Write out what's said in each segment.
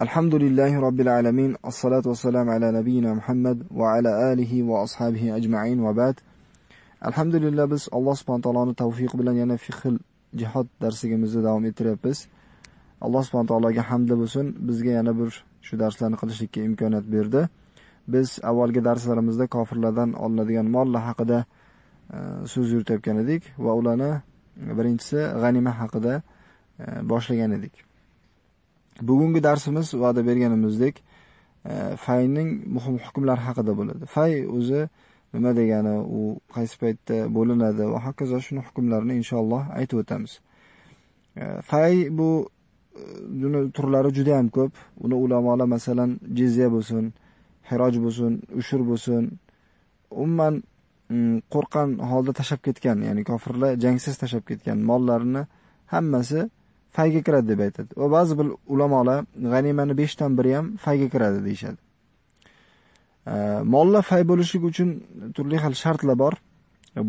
Elhamdülillahi Rabbil alemin. Assalatu vesselamu ala nebiyyina Muhammad Wa ala alihi wa ashabihi ajma'in Wa ba'd. Alhamdulillah biz Allah subhanahu wa taolani tavfiq bilan yana fiqh jihad darsligimizni davom ettiryapmiz. Alloh subhanahu wa taolaga hamd bo'lsin, bizga yana bir shu darslarni qilishlikka imkoniyat berdi. Biz avvalgi darslarimizda kofirlardan olinadigan mollar haqida e, so'z yuritayotgan edik va ularni birinchisi g'anima haqida e, boshlagan edik. Bugungi darsimiz va'da berganimizdek e, fayning muhim hukmlari haqida bo'ladi. Fay o'zi nima degani, u qaysi paytda bo'linadi va hokazo shuni hukmlarini inshaalloh aytib o'tamiz. E, fay bu e, buni turlari juda ham ko'p. Uni ulamolar masalan jizya bo'lsin, hiroj bo'lsin, ushur bo'lsin, umuman mm, qo'rqqan holda tashab ketgan, ya'ni kofirlar jangsiz tashab ketgan mollarini hammasi fayga kiradi deb aytadi. Va ba'zi bir ulamolar g'animani 5 dan biri ham fayga kiradi deyishadi Mollar fay bo'lishi uchun turli xil shartlar bor.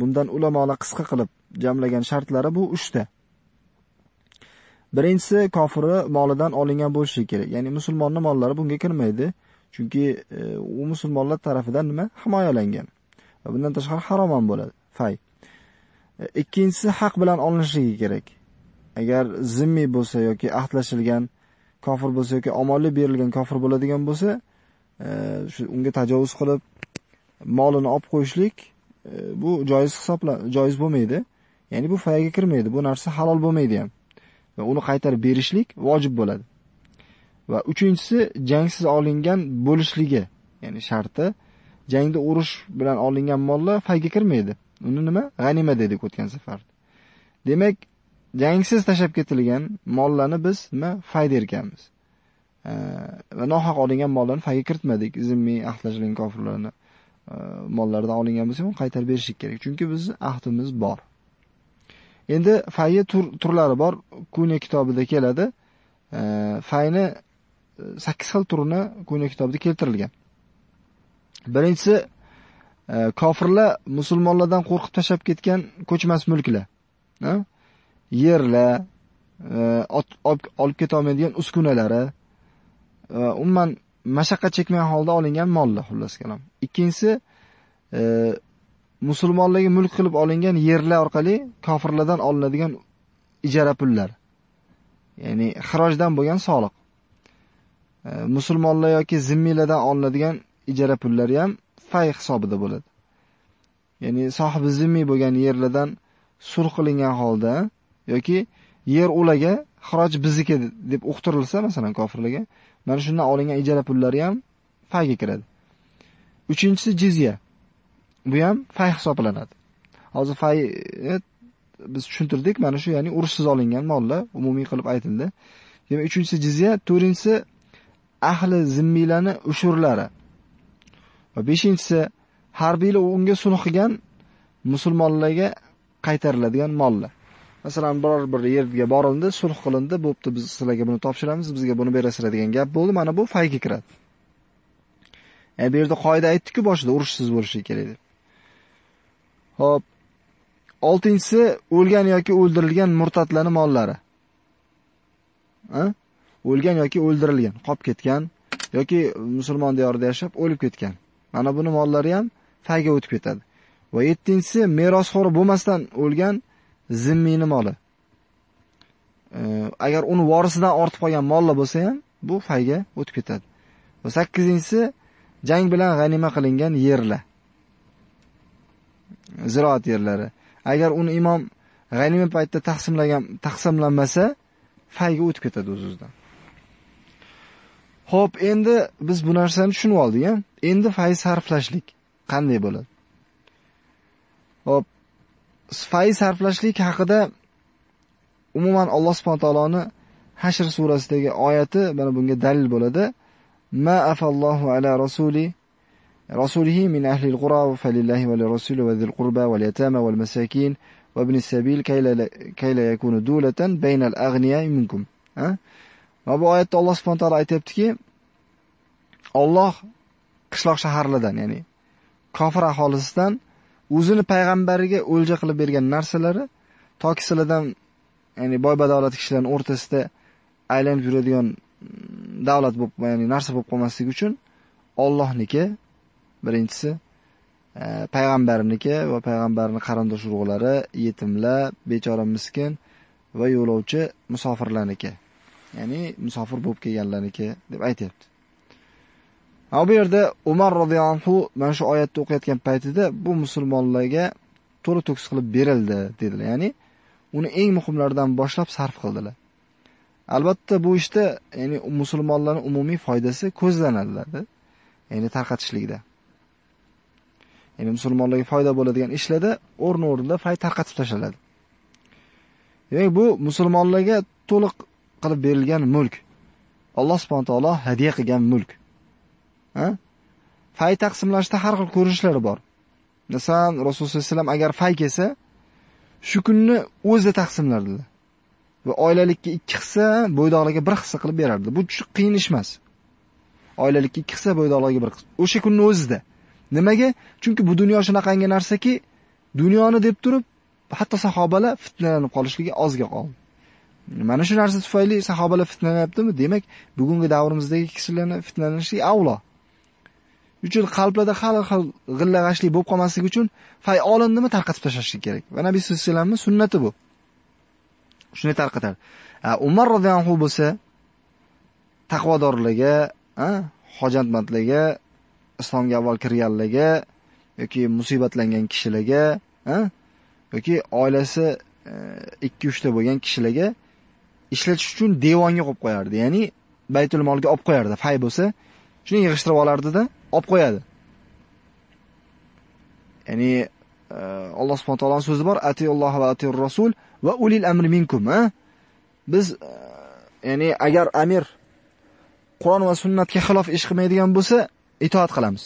Bundan ulamolar qisqa qilib jamlagan shartlari bu 3 ta. Birinchisi kofiri molidan olingan bo'lishi kerak. Ya'ni musulmonning mollari bunga kirmaydi. Chunki e, u musulmonlar tarafidan nima? Himoyalangan. Va bundan tashqari harom ham bo'ladi, fay. E, ikkinchisi haq bilan olinishligi kerak. Agar zimmiy bo'lsa yoki ahdlashilgan kofir bo'lsa yoki omonlik berilgan kofir bo'ladigan bo'lsa, e, shu unga tajovuz qilib molini olib qo'yishlik e, bu joiz hisobla joiz bo'lmaydi. Ya'ni bu fayga kirmaydi. Bu narsa halol bo'lmaydi ham. Va uni qaytarib berishlik vojib bo'ladi. Va uchinchisi jangsiz olingan bo'lishligi, ya'ni sharti jangda urush bilan olingan mollar fayga kirmaydi. Uni nima? G'anima dedik o'tgan safar. Demak, jangsiz tashab ketilgan mollarni biz nima fayda erkanmiz. va nohaq olingan mollarni fayga kiritmadik. Zimmiy ahdlashilgan kofirlarni e, mollaridan olingan bo'lsa, uni qaytarib berishik kerak. Chunki biz ahdimiz bor. Endi fayya turlari bor. Kune kitobida keladi. Fayni e, 8 xil turini Kune kitobida keltirilgan. Birinchisi e, kofirlar musulmonlardan qo'rqib tashab ketgan ko'chmas mulklar. Yerlar, e, olib keta olmaydigan uskunalari, e, umuman mashaqqat chekmagan holda olingan mollar xullas kalom. Ikkinchisi e, musulmonlarga mulk qilib olingan yerlar orqali kofirlardan olinadigan ijara pullar. Ya'ni xirojdan bo'lgan soliq. Musulmonlar yoki zimmiylardan olinadigan ijara pullari ham fay hisobida bo'ladi. Ya'ni sohibi zimmiy bo'lgan yerlardan sulh qilingan holda yoki yer ularga xiroj bizniki deb uqtirilsa, masalan, kofirlarga, mana shundan olingan ijara pullari ham fayga kiradi. Uchinchisi jizya. Bu ham fay hisoblanadi. Hozir fay e, biz tushuntirdik, mana shu ya'ni urushsiz olingan mollar umumiy qilib aytildi. Demak, uchinchisi jizya, to'rtinchisi ahli zimmiylarni ushurlari. Va beshinchisi harbiylar unga sulh qilgan musulmonlarga qaytariladigan mollar. Masalan, biror bir yerga borildi, sulh qilindi, bo'pti, biz sizlarga buni topshiramiz, bizga buni berasizlar degan gap bo'ldi. Mana bu fayga kiradi. Ya'ni bu yerda qoida aytdik-ku boshida urushsiz bo'lishi kerak deb. Xo'p. 6-inchisi o'lgan yoki o'ldirilgan murtatlarning mollari. Ha? O'lgan yoki o'ldirilgan, qolib ketgan yoki musulmon diyorida yashab o'lib ketgan. Mana buni mollari ham fayga o'tib ketadi. Va 7-inchisi merosxo'r bo'lmasdan o'lgan zimmini moli. Agar uni vorisidan ortib qolgan mollar bo'lsa ham, bu fayga o'tib ketadi. Va 8-inchisi jang bilan g'anima qilingan yerlar. Ziroat yerlari. Agar uni imom g'anima paytida taqsimlagan, taqsimlanmasa, fayga o'tib ketadi o'z-o'zidan. Xo'p, endi biz bu narsani tushunib oldik a Endi fay sarflashlik qanday bo'ladi? Xo'p, faiz sarflashlik haqida umuman Alloh subhanahu taoloni Hashr surasidagi oyati mana bunga dalil bo'ladi. Ma afallohu ala rasuli rasulihi min ahli al-qura falillahi va lirrasuli va dhil qurba wal yatama wal masakin va ibn sabil kayla yakunu dulatan bayna al-aghniya minkum. Ha? Va bu oyatda Alloh subhanahu taolo aytibdiki, Alloh qishloq shaharlardan, ya'ni kofir aholisidan o'zini payg'ambariga o'lja qilib bergan narsalari toki ya'ni boy badolat kishilarning o'rtasida aylanib yuradigan mm, davlat bo'lib, ya'ni narsa bo'lib qolmasligi uchun Allohniki birinchisi e, payg'ambarniki va payg'ambarning qarindosh urug'lari, yetimlar, bechora miskin va yo'lovchi musofirlarniki. Ya'ni musofir bo'lib kelganlarniki deb aytyapti. Mana bu yerda Umar roziyallohu anhu mana shu oyatni o'qiyotgan paytida bu musulmonlarga to'la to'kis qilib berildi dedilar. Ya'ni uni eng muhimlaridan boshlab sarf qildilar. Albatta bu ishda ya'ni musulmonlarning umumiy foydasi ko'zlanadi. Ya'ni tarqatishlikda. Ya'ni musulmonlarga foyda bo'ladigan ishlarda o'rni-o'rnida fay tarqatib tashlanadi. Ya'ni bu musulmonlarga to'liq qilib berilgan mulk. Alloh subhanahu taolo hadiya qilgan mulk. Ha? Fay taqsimlashda har xil ko'rinishlari bor. Masalan, Rasululloh sollallohu alayhi vasallam agar fay kelsa, shu kunni o'zida taqsimlardilar. Va oilalikka 2 hissa, bo'ydoqlarga 1 hissa qilib berardi. Bu qiyin ish emas. Oilalikka 2 hissa, bo'ydoqlarga 1 hissa. O'sha kunni o'zida. Nimaga? Chunki bu dunyo shunaqangi narsaki, dunyoni deb turib, hatto sahobalar fitnalanib qolishligi ozga qoldi. Mana shu narsa tufayli sahobalar fitnalanyaptimi? Demak, bugungi davrimizdagi kishilarni fitnalanishi avlo. Uchun qalblarda har xil g'illag'ashlik bo'lib qolmasligi uchun fay olindimi tarqatib tashlashlik kerak. Va Nabiy sallallohu alayhi vasallamni sunnati bu. Shuni tarqatadi. Umar roziyallohu anhu bo'lsa taqvodorlarga, hojatmandlarga, islomga avval kirganlarga yoki musibatlangan kishilarga, yoki oilasi e, 2-3 ta bo'lgan kishilarga ishlatish uchun devonga qo'yib qo'yardi. Ya'ni Baytul molga olib qo'yardi. Fay bo'lsa, shuni yig'ishtirib olardida olib qo'yadi. Ya'ni e, Alloh subhanahu taoloni so'zi bor, atiulloh va atiur rasul va ulil amri minkum, ha? Biz e, ya'ni agar amir Qur'on va sunnatga xilof ish qilmaydigan bo'lsa, itoat qilamiz.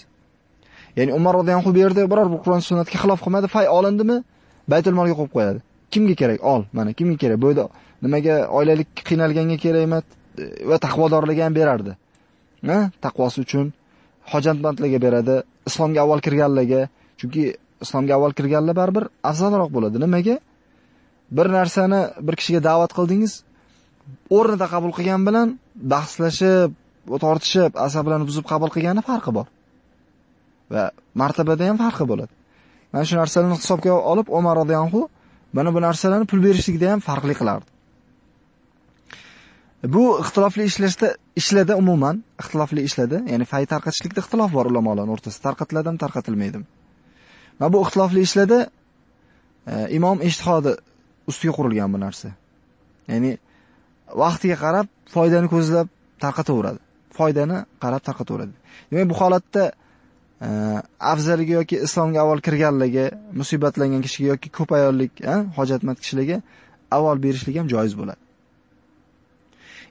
Ya'ni Umar roziyallohu anhu berdi, biror bir Qur'on sunnatga xilof qilmadi, fay olindimi, Baytul molga qo'yib qo'yadi. Kimga kerak? Ol, mana kimga kerak? Bo'yda nimaga oilalik qiynalganga kerak emas e, va taqvodorlarga ham berardi. Ha? Taqvosi uchun hojatmandlarga beradi, islomga avval kirganlarga, chunki islomga avval kirganlar baribir afzalroq bo'ladi. Nimaga? Bir narsani bir kishiga da'vat qildingiz, o'rnida qabul qilgan bilan bahslashib, tortishib, asablarni buzib qabul qilgani farqi bor. Va martabada ham farqi bo'ladi. Mana shu narsalarni hisobga olib Umar roziyallohu mana bu narsalarni pul berishlikda ham farqli qilardi. Bu ixtilofli ishlashda ishlarda umuman ixtilofli ishlarda, ya'ni fay tarqatishlikda ixtilof bor ulamolar o'rtasida, tarqatiladimi, tarqatilmaydimi. Va bu ixtilofli ishlarda e, imom ijtihodi ustiga qurilgan bu narsa. Ya'ni vaqtiga qarab foydani ko'zlab tarqataveradi. Foydani qarab tarqataveradi. Demak, bu holatda e, afzaliga yoki islomga avval kirganligi, musibatlangan kishiga yoki ko'p ayollik, hojatmand kishilarga avval berishlik ham joiz bo'ladi.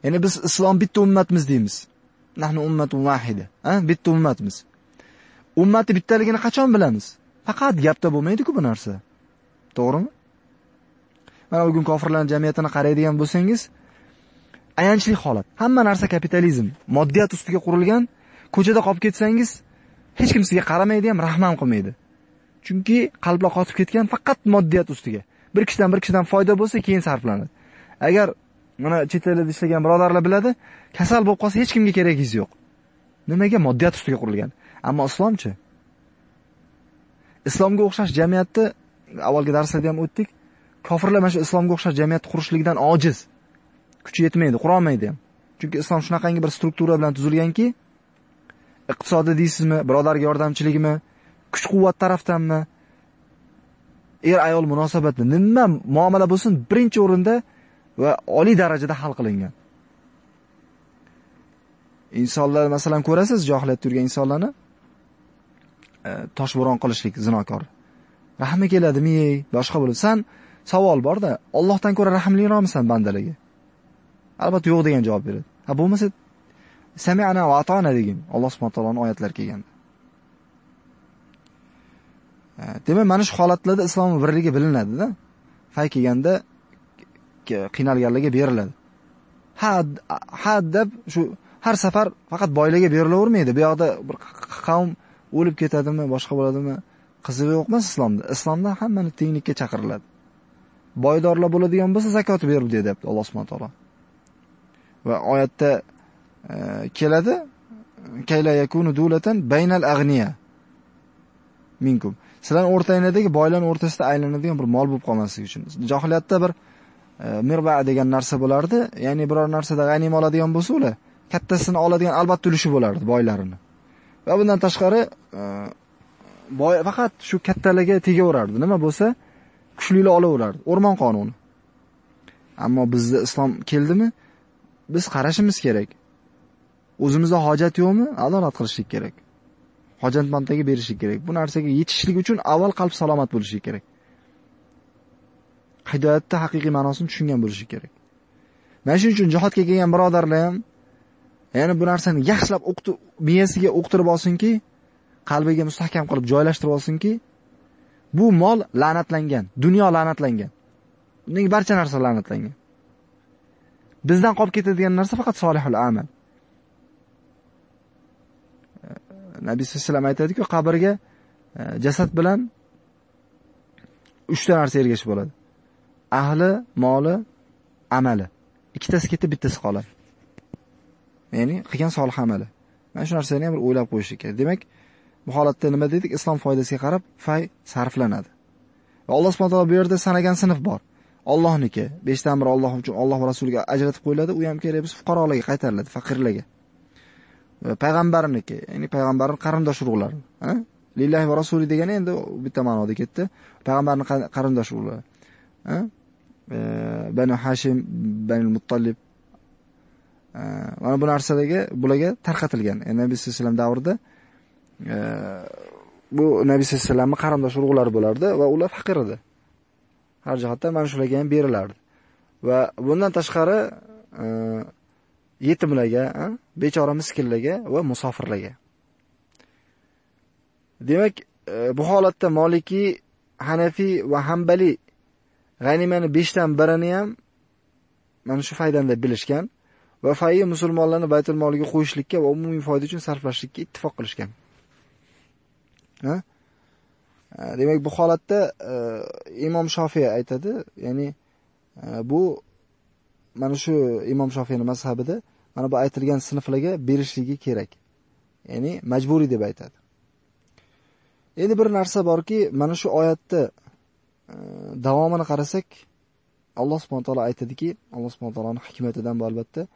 Ya'ni biz islom bitta ummatmiz deymiz. Nahnu ummatun wahida. Ha, bitta ummatmiz. Ummatni bittaligini qachon bilamiz? Faqat gapda bo'lmaydi-ku bu narsa. To'g'rimi? Mana bugun kofirlarning jamiyatini qaraydigan bo'lsangiz, ayanchli holat. Hamma narsa kapitalizm, moddiyat ustiga qurilgan. Ko'chada qolib ketsangiz, hech kim sizga qaramaydi ham, rahm qilmaydi. Chunki qalblar qotib ketgan faqat moddiyat ustiga. Bir kishidan bir kishidan foyda bo'lsa, keyin sarflanadi. Agar mana chet elda ishlagan birodarlar biladi, kasal bo'lib qolsa hech kimga keragingiz yo'q. Nimaga moddiyat ustiga qurilgan. Ammo islomchi? Islomga o'xshash jamiyatni avvalgi darslarda ham o'tdik. Kofirlar mana shu islomga o'xshash jamiyat qurishlikdan ojiz. Kuchi yetmaydi, qurolmaydi ham. Chunki islom shunaqangi bir struktura bilan tuzilganki, iqtisodiy deysizmi, birodarga yordamchiligimi, kuch-quvvat tarafdanmi, er ayol munosabati nima muomala bo'lsin, birinchi o'rinda va oliy darajada hal qilingan. Insonlar masalan ko'rasiz, johiliyatda turgan insonlarni e, toshbo'ron qilishlik zinokor. Rahmi keladimi, ey, boshqa bo'lib, san savol borda, Allohdan ko'ra rahmliroqmisan bandalarga? Albatta yo'q degan javob beradi. Ha bo'lmasa sami'ana va atona degin Alloh subhanahu taoloning oyatlari kelganda. E, demak, mana shu holatlarda islom birligi bilinadi-da. Fay kelganda qiynalganlarga beriladi. Ha, ha deb shu har safar faqat boylarga berilavermaydi. Bu yoqda bir qavm o'lib ketadimi, boshqa bo'ladimi, qizig'i yo'q emas islomda. Islomda hammani tenglikka chaqiriladi. Boydorlar bo'ladigan bo'lsa zakot berib deyapti Alloh subhanahu taolo. Va oyatda e, keladi kayla yakunu dulatan baynal aghniya minkum sizlar o'rtanglardagi boylar o'rtasida aylanadigan bir mol bo'lib qolmasligi uchun johiliyatda bir E, mirba degan narsa bo'lardi. Ya'ni biror narsada g'anim oladigan bo'lsa ular kattasini oladigan albatta ulushi bo'lardi boylarini. Va bundan tashqari e, boy faqat shu kattalarga tegaverardi. Nima bo'lsa kuchlilar olaverardi. O'rmon qonuni. Ammo bizda islom keldimi? Biz qarashimiz kerak. O'zimizda hojat yo'qmi? Adolat qilishlik kerak. Hojatmandlarga berishlik kerak. Bu narsaga yetishlik uchun avval qalb salomat bo'lishi kerak. Hidoyatni haqiqiy ma'nosini tushungan bo'lishi kerak. Mana shuning uchun jihodga kelgan birodarlar ham ya'ni bu narsani yaxshilab o'qitib miyasiga o'qtirib olsinki qalbiga mustahkam qilib joylashtirib olsinki bu mol la'natlangan dunyo la'natlangan. Bundan barcha narsa la'natlangan. Bizdan qolib ketadigan narsa faqat solihul amal. Nabiy sallallohu alayhi vasallam aytadiku qabrga e, jasad bilan uchta narsa ergashib bo'ladi ahli moli amali. Ikkitasi ketib bittasi qoladi. Ya'ni qilgan solih amali. Mana shu narsani ham bir o'ylab qo'yish kerak. Demak bu holatda nima dedik? Islom foydasiga qarab fay sarflanadi. Va alloh subhana taolo bu yerda sanagan sinf bor. Ollohniki beshdan biri olloh uchun olloh va rasuliga ajratib qo'yiladi. U ham kerak bo'lsa fuqarolarga qaytariladi faqirlarga. Payg'ambarniki ya'ni payg'ambarni qarindosh urug'lari lillahi va rasuli degani endi bitta ma'noda ketdi. Payg'ambarni qarindosh urug'lari banu hashim banu muttolib mana bu narsalarga bularga tarqatilgan. Yani nabiy sallallohu alayhi vasallam davrida e, bu nabiy sallallohu alayhi vasallamni qarindosh urug'lari bo'lardi va ular faqir edi. Har jihatdan mana shularga ham berilardi. Va bundan tashqari e, yetimlarga, bechora miskinlarga va musofirlarga. Demak, bu holatda Maliki, Hanafi va hambali g'animani 5 dan birini ham mana shu foydanda bilishgan va fayyi musulmonlarni baytul moliga qo'yishlikka va umumiy foyda uchun sarflashlikka ittifoq qilishgan. Ha? Demak, bu holatda e, Imom Shofiy aytadi, ya'ni e, bu mana shu Imom Shofiyning mazhabida mana bu aytilgan sinflarga berishligi kerak. Ya'ni majburiy deb aytadi. Endi bir narsa borki, mana shu oyatda davomini qarasak, Alloh subhanahu taolo aytadiki, Alloh subhanahu taoloning hikmatidan bu albatta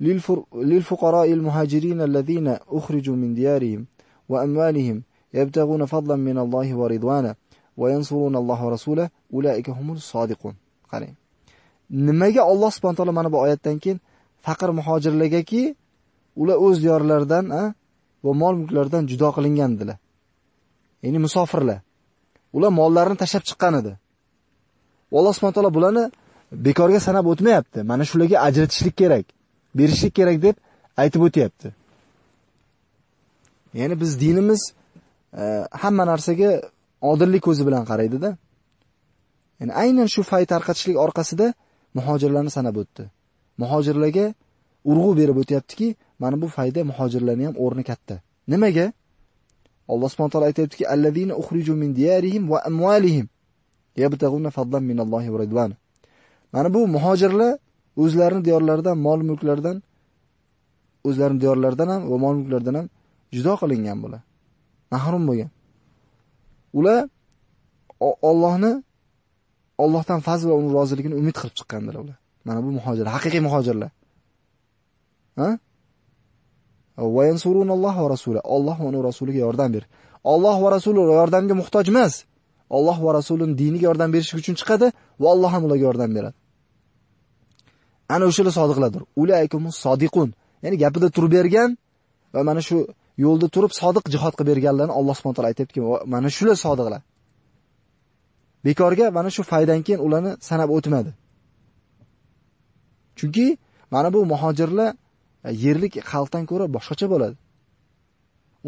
lil fuqaro'il muhajirin allazina ukhriju min diyarihim va amwalihim yabtaguna fadlan min Allohi va ridwana va yansuruna Alloh va rasulahu ulaika humus sodiqun. Qarang. Nimaga Alloh subhanahu taolo mana bu oyatdan keyin faqir muhojirlargaki ular o'z diyorlaridan va mol mulklaridan judo qilingandilar. Ya'ni musofirlar. Ular mollarini tashlab chiqqan edi. Alloh subhanahu taolo bularni bekorga sanab o'tmayapti. Mana shularga ajratishlik kerak, berishlik kerak deb aytib o'tyapti. Ya'ni biz dinimiz e, hamma narsaga odillik ko'zi bilan qaraydi-da. Ya'ni aynan shu fay tarqatishlik orqasida muhojirlarni sanab o'tdi. muhojirlarga urg'u berib o'tyaptiki, mana bu fayda muhojirlarning ham o'rni katta. Nimaga? Alloh subhanahu taolo aytayaptiki, allazina ukhriju min diyarihim va amwalihim yabtaguna fadlan min Allohi va ridwan. Mana bu muhojirlar o'zlarini diyorlaridan, mol-mulklaridan o'zlarini diyorlaridan ham va mol-mulklaridan ham judo qilingan bular. Mahrum bo'lgan. Ular Allohni Allohdan fazl va uning roziligini umid qilib chiqqanlar ular. Mana bu muhojir, haqiqiy muhojirlar. Ha? Va yansurunalloh va rasuli. Alloh va uning rasuliga yordam ber. Alloh va rasuli yordamga muhtoj emas. Alloh va rasulining diniga yordam berish uchun chiqadi va Alloh ham ularga yordam beradi. Ana o'shalar sodiqlardir. Ulaykumus sodiqun. Ya'ni gapida turib bergan va mana shu yo'lda turib sodiq jihad qilib berganlarni Alloh subhanahu taolo aytibdi, mana shular sodiqlar. Bekorga mana shu foydan keyin ularni sanab o'tmadi. Chunki mana bu muhojirlar E, yerlik xalqdan ko'ra boshqacha bo'ladi.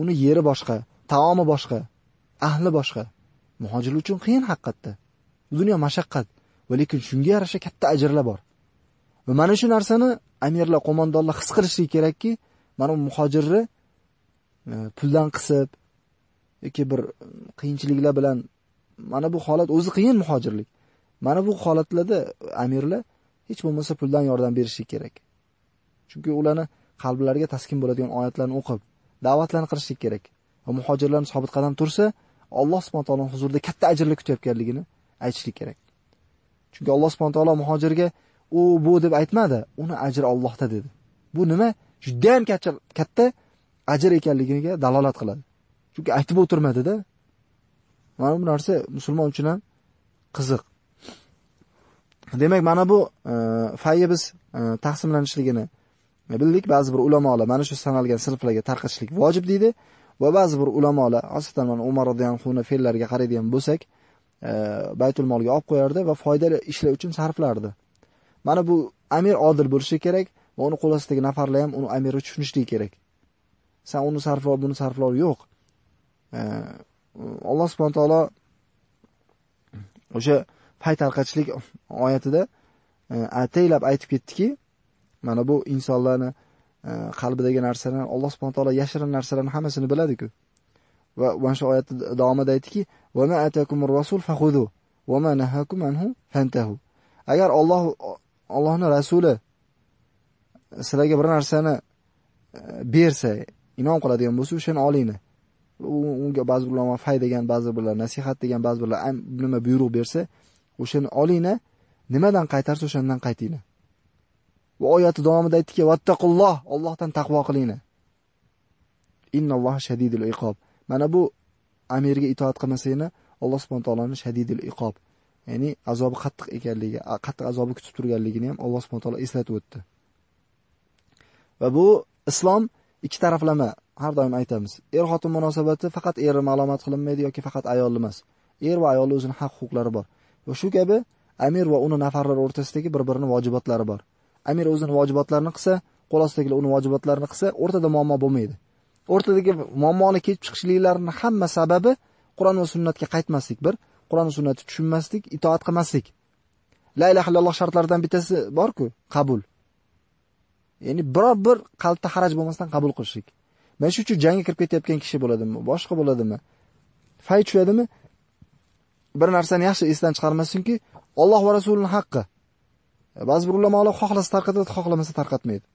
Uni yeri boshqa, taomi boshqa, ahli boshqa. muhojir uchun qiyin haqiqatda. Dunyo mashaqqat, va lekin shunga yarasha katta ajrlar bor. Va mana shu narsani amirlar, qo'mondonlar his qilishligi kerakki, mana bu muhojirni e, puldan qisib yoki bir qiyinchiliklar bilan mana bu holat o'zi qiyin muhojirlik. Mana bu holatlarda amirlar hech bo'lmasa puldan yordam berishi kerak. Chunki ularni qalblariga taskin bo'ladigan oyatlarni o'qib, da'vatlarni qilishlik kerak. Va muhojirlarning sobit qadam tursa, Alloh subhanahu taolo huzurida katta ajrlar kutayotganligini aytishlik kerak. Chunki Alloh subhanahu taolo muhojirga u bu deb aytmadi, uni ajri Allohda dedi. Bu nima? Juda ham katta ajr ekanligiga dalolat qiladi. Chunki aytib o'tirmadi-da. Mana bu narsa musulmon uchun ham qiziq. Demak, mana bu e, fayya biz e, taqsimlanishligini bildik. Ba'zi bir ulamolar mana shu sanalgan sinflarga tarqatishlik vojib deydi va ba'zi bir ulamolar, asosan mana Umar radhiyallohu anhu fe'llariga qaraydigan bo'lsak, e, Baytul molga olib qo'yardi va foydali ishlar uchun sarflardi. Mana bu amir odil bo'lishi kerak va uni qo'l ostidagi nafarlar ham uni amirga tushunishligi kerak. Sen uni sarfla, buni sarfla yo'q. E, Alloh subhanahu taolo o'sha pay tarqatishlik oyatida e, ataylab aytib ketdiki, mana bu insonlarni e, qalbidagi narsani Alloh subhanahu taolo yashirin narsalarni hammasini biladi-ku. Va mana shu oyatda davomida aytdiki, "Va ma atakumur rasul fakhudu va ma nahakum anhu fantahu." Agar Alloh Allohning rasuli e, sizlarga bir narsani e, bersa, inom qiladigan bo'lsa, o'shani olinglar. unga ba'zi ulamo fay degan, ba'zi birlar nasihat degan, ba'zi birlar nima buyruq bersa, o'shani olinglar, nimadan qaytarsa o'shandan qaytinglar. Bu oyati davomida aytdiki, "Vattaqulloh, Allohdan taqvo qilinglar." Innalloha shadidul iqob. Mana bu amirga itoat qilmasanglar, Alloh subhanahu taoloning shadidul iqob, ya'ni azobi qattiq ekanligi, qattiq azobi kutib turganligini ham Alloh subhanahu taolo eslatib o'tdi. Va bu islom ikki taraflama har doim aytamiz. Er-xotin munosabati faqat erni ma'lumot qilinmaydi yoki faqat ayolni emas. Er va ayolning o'zining haq-huquqlari bor. Va shu kabi amir va uni nafarlar o'rtasidagi bir-birini vojibotlari bor. Amir o'zining vojibotlarini qilsa, qo'l ostidagilar uni vojibotlarini qilsa, o'rtada muammo bo'lmaydi. O'rtadagi muammoni kelib chiqishliklarining hamma sababi Qur'on va sunnatga qaytmaslik bir, Qur'on va sunnatni tushunmaslik, itoat qilmaslik. La ilaha illalloh shartlaridan bittasi bor-ku, qabul. Ya'ni biror bir qalbda haraj bo'lmasdan qabul qilishlik. Mana shu uchun jangga kirib ketayotgan kishi bo'ladimi, boshqa bo'ladimi? Fay tushadimi? Bir narsani yaxshi esdan chiqarmasinki, Alloh va rasulining haqqi. E, ba'zi bir ulamolar xohlasa tarqatadi, xohlamasa tarqatmaydi.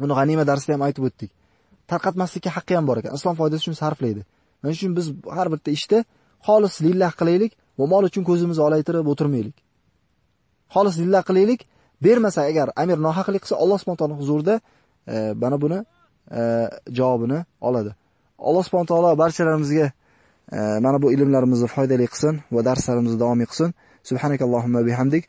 Buni g'anima darsida ham aytib o'tdik. Tarqatmaslikka haqqi ham bor ekan. Islom foydasi uchun sarflaydi. Mana shuning biz har bitta ishda xolis lillah qilaylik va mol uchun ko'zimizni olaytirib o'tirmaylik. Xolis lillah qilaylik, bermasa agar amir nohaqlik qilsa Alloh subhanahu taolo huzurida e, mana buni E, javobini oladi. Alloh subhanahu taolo barchalarimizga e, mana bu ilmlarimizni foydali qilsin va darslarimizni davom qilsin. Subhanakallohumma bihamdik